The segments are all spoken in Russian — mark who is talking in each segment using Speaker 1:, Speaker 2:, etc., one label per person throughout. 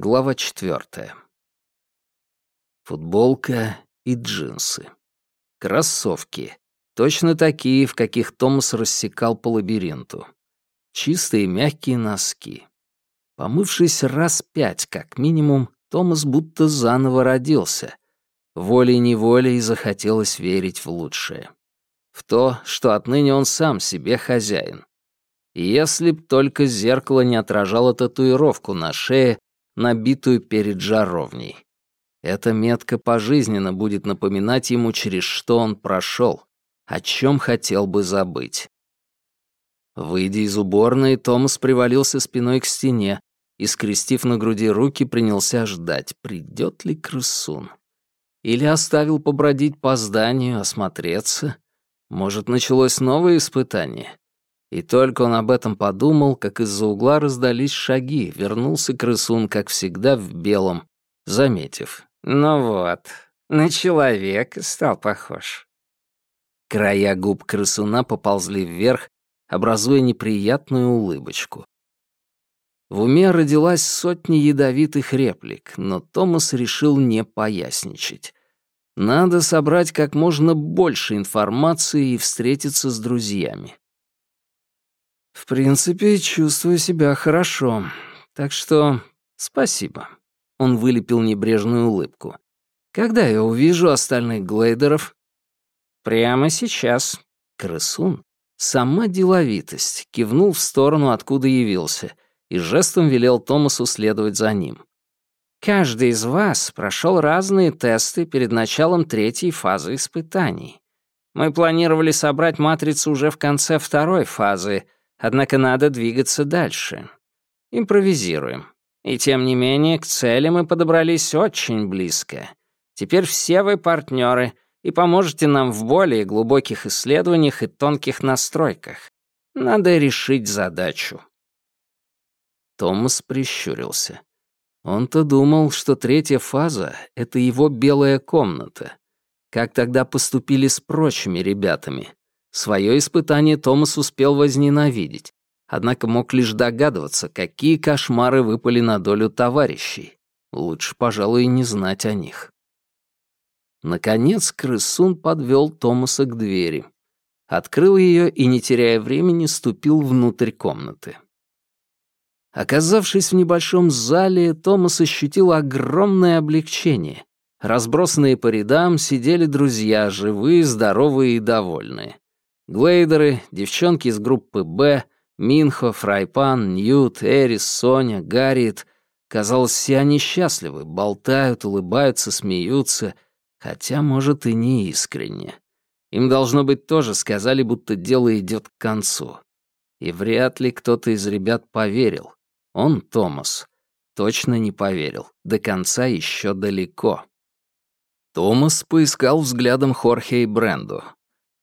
Speaker 1: Глава четвертая. Футболка и джинсы. Кроссовки. Точно такие, в каких Томас рассекал по лабиринту. Чистые мягкие носки. Помывшись раз пять, как минимум, Томас будто заново родился. Волей-неволей захотелось верить в лучшее. В то, что отныне он сам себе хозяин. Если б только зеркало не отражало татуировку на шее, набитую перед жаровней. Эта метка пожизненно будет напоминать ему, через что он прошел, о чем хотел бы забыть. Выйдя из уборной, Томас привалился спиной к стене и, скрестив на груди руки, принялся ждать, придет ли крысун. Или оставил побродить по зданию, осмотреться. Может, началось новое испытание? И только он об этом подумал, как из-за угла раздались шаги, вернулся крысун, как всегда, в белом, заметив. «Ну вот, на человека стал похож». Края губ крысуна поползли вверх, образуя неприятную улыбочку. В уме родилась сотня ядовитых реплик, но Томас решил не поясничать. Надо собрать как можно больше информации и встретиться с друзьями. В принципе, чувствую себя хорошо. Так что спасибо. Он вылепил небрежную улыбку. Когда я увижу остальных глейдеров? Прямо сейчас. Крысун, сама деловитость, кивнул в сторону, откуда явился, и жестом велел Томасу следовать за ним. Каждый из вас прошел разные тесты перед началом третьей фазы испытаний. Мы планировали собрать матрицу уже в конце второй фазы — Однако надо двигаться дальше. Импровизируем. И тем не менее, к цели мы подобрались очень близко. Теперь все вы партнеры и поможете нам в более глубоких исследованиях и тонких настройках. Надо решить задачу. Томас прищурился. Он-то думал, что третья фаза — это его белая комната. Как тогда поступили с прочими ребятами? Свое испытание Томас успел возненавидеть, однако мог лишь догадываться, какие кошмары выпали на долю товарищей. Лучше, пожалуй, не знать о них. Наконец крысун подвел Томаса к двери. Открыл ее и, не теряя времени, ступил внутрь комнаты. Оказавшись в небольшом зале, Томас ощутил огромное облегчение. Разбросанные по рядам сидели друзья, живые, здоровые и довольные. Глейдеры, девчонки из группы «Б», Минхо, Фрайпан, Ньют, Эрис, Соня, Гарриет. Казалось, все они счастливы, болтают, улыбаются, смеются, хотя, может, и не искренне. Им, должно быть, тоже сказали, будто дело идет к концу. И вряд ли кто-то из ребят поверил. Он, Томас, точно не поверил. До конца еще далеко. Томас поискал взглядом Хорхе и Бренду.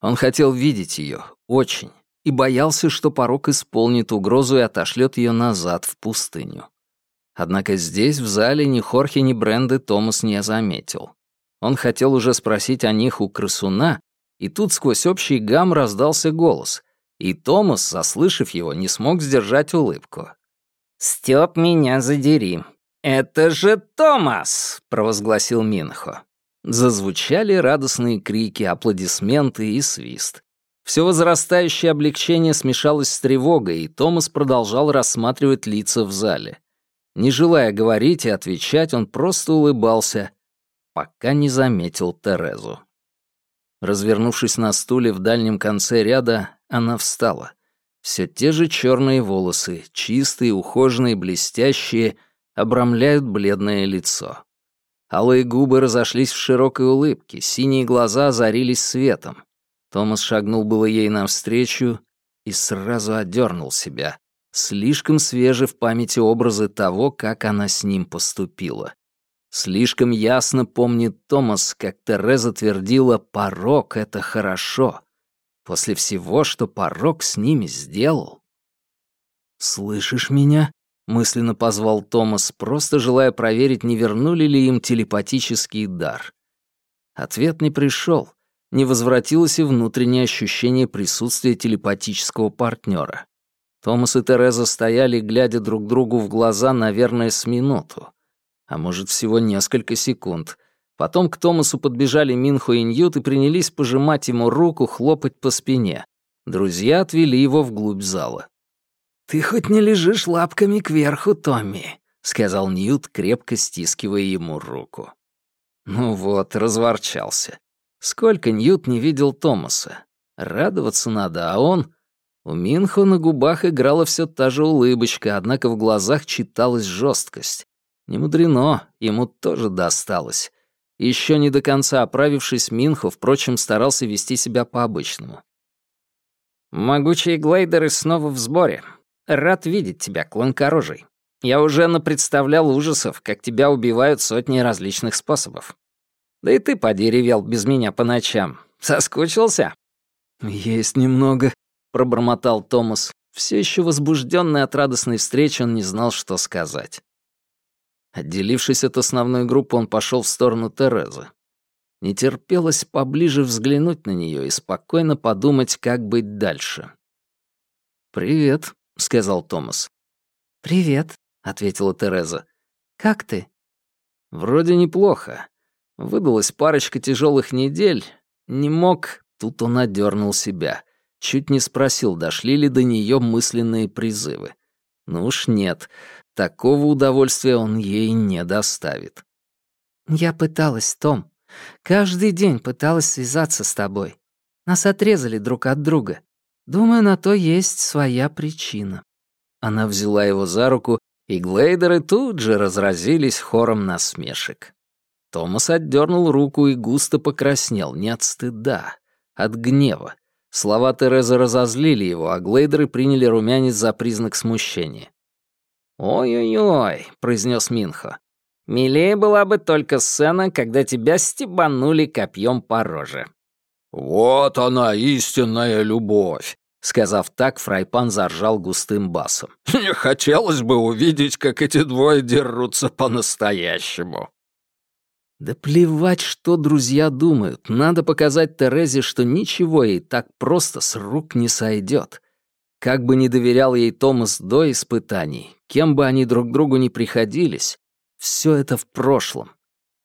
Speaker 1: Он хотел видеть ее, очень, и боялся, что порог исполнит угрозу и отошлет ее назад в пустыню. Однако здесь, в зале, ни Хорхе, ни Бренды Томас не заметил. Он хотел уже спросить о них у крысуна, и тут сквозь общий гам раздался голос, и Томас, заслышав его, не смог сдержать улыбку. «Стёп меня задери. Это же Томас!» — провозгласил Минхо. Зазвучали радостные крики, аплодисменты и свист. Все возрастающее облегчение смешалось с тревогой, и Томас продолжал рассматривать лица в зале. Не желая говорить и отвечать, он просто улыбался, пока не заметил Терезу. Развернувшись на стуле в дальнем конце ряда, она встала. Все те же черные волосы, чистые, ухоженные, блестящие, обрамляют бледное лицо. Алые губы разошлись в широкой улыбке, синие глаза озарились светом. Томас шагнул было ей навстречу и сразу одернул себя. Слишком свежи в памяти образы того, как она с ним поступила. Слишком ясно помнит Томас, как Тереза твердила «порог — это хорошо», после всего, что порог с ними сделал. «Слышишь меня?» Мысленно позвал Томас, просто желая проверить, не вернули ли им телепатический дар. Ответ не пришел, не возвратилось и внутреннее ощущение присутствия телепатического партнера. Томас и Тереза стояли, глядя друг другу в глаза, наверное, с минуту. а может, всего несколько секунд. Потом к Томасу подбежали Минхо и Ньют и принялись пожимать ему руку, хлопать по спине. Друзья отвели его вглубь зала. «Ты хоть не лежишь лапками кверху, Томми», — сказал Ньют, крепко стискивая ему руку. Ну вот, разворчался. Сколько Ньют не видел Томаса. Радоваться надо, а он... У Минхо на губах играла все та же улыбочка, однако в глазах читалась жесткость. Не мудрено, ему тоже досталось. Еще не до конца оправившись, Минхо, впрочем, старался вести себя по-обычному. «Могучие глейдеры снова в сборе. Рад видеть тебя, клонкорожий. Я уже напредставлял ужасов, как тебя убивают сотни различных способов. Да и ты подеревел без меня по ночам. Соскучился?» «Есть немного», — пробормотал Томас. Все еще возбужденный от радостной встречи, он не знал, что сказать. Отделившись от основной группы, он пошел в сторону Терезы. Не терпелось поближе взглянуть на нее и спокойно подумать, как быть дальше. «Привет», — сказал Томас.
Speaker 2: «Привет», — ответила Тереза. «Как ты?»
Speaker 1: «Вроде неплохо. Выдалась парочка тяжелых недель. Не мог...» Тут он одернул себя. Чуть не спросил, дошли ли до нее мысленные призывы. Ну уж нет. Такого удовольствия он ей не доставит.
Speaker 2: «Я пыталась, Том. Каждый день пыталась связаться с тобой. Нас отрезали друг от друга. Думаю, на то есть своя причина».
Speaker 1: Она взяла его за руку, и глейдеры тут же разразились хором насмешек. Томас отдернул руку и густо покраснел, не от стыда, от гнева. Слова Терезы разозлили его, а глейдеры приняли румянец за признак смущения. «Ой-ой-ой», — произнес Минхо. «Милее была бы только сцена, когда тебя стебанули копьем по роже».
Speaker 3: «Вот она, истинная любовь», — сказав так, Фрайпан заржал густым басом. «Не хотелось бы увидеть, как эти двое дерутся по-настоящему».
Speaker 1: Да плевать, что друзья думают. Надо показать Терезе, что ничего ей так просто с рук не сойдет. Как бы ни доверял ей Томас до испытаний, кем бы они друг другу ни приходились, все это в прошлом.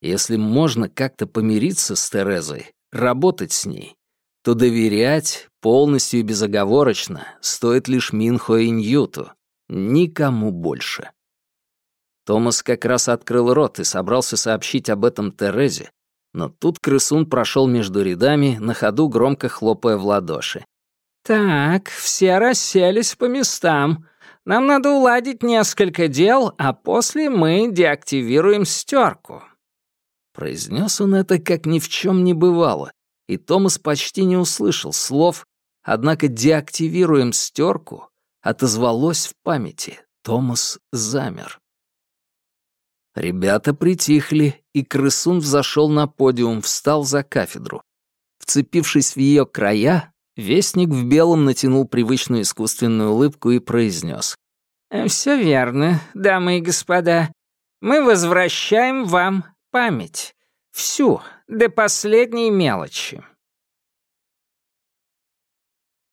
Speaker 1: Если можно как-то помириться с Терезой, работать с ней, то доверять полностью и безоговорочно стоит лишь Минхо и Ньюту, никому больше. Томас как раз открыл рот и собрался сообщить об этом Терезе, но тут крысун прошел между рядами, на ходу громко хлопая в ладоши.
Speaker 4: «Так, все расселись по местам. Нам надо уладить несколько дел, а после мы деактивируем стерку».
Speaker 1: Произнес он это, как ни в чем не бывало, и Томас почти не услышал слов, однако «деактивируем стерку» отозвалось в памяти. Томас замер. Ребята притихли, и крысун взошел на подиум, встал за кафедру. Вцепившись в ее края, Вестник в белом натянул привычную искусственную улыбку и произнес.
Speaker 4: «Э, «Все верно, дамы и господа. Мы возвращаем вам память. Всю, до последней мелочи».